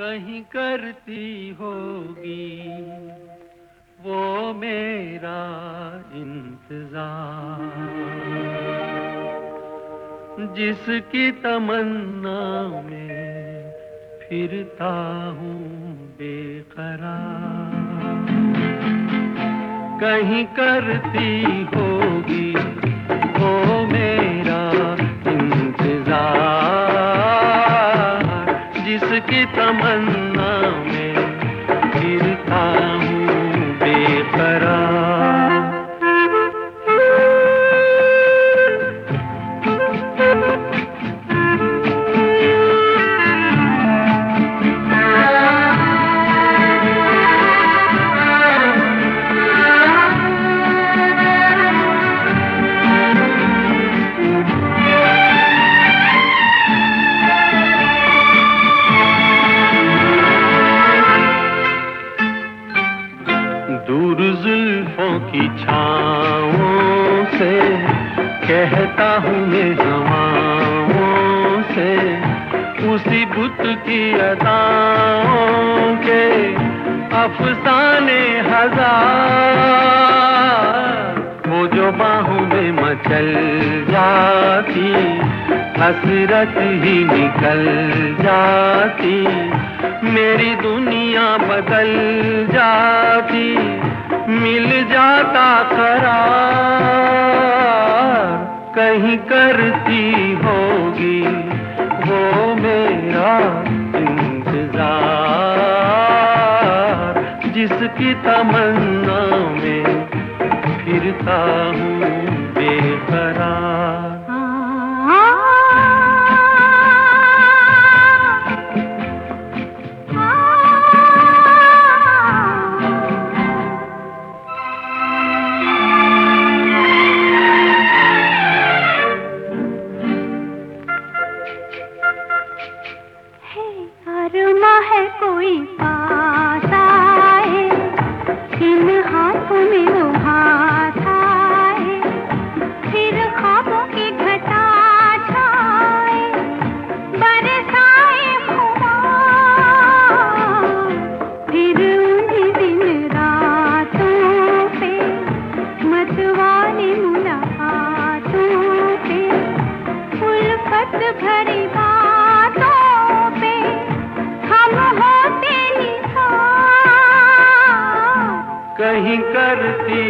कहीं करती होगी। वो मेरा इंतज़ार। जिसकी तमन्ना में फिरता हूँ बेकरार। कहीं करती होगी, वो मेरा इंतज़ार। तमन्ना कहता हूँ मैं हवाओं से, उसी बुत की अदाओं के अफसाने हज़ार। वो जो बाहों में मचल जाती, हसरत ही निकल जाती, मेरी दुनिया बदल जाती, मिल जाता करती होगी वो मेरा इंतज़ार। जिसकी तमन्ना में फिरता हूँ कहीं करती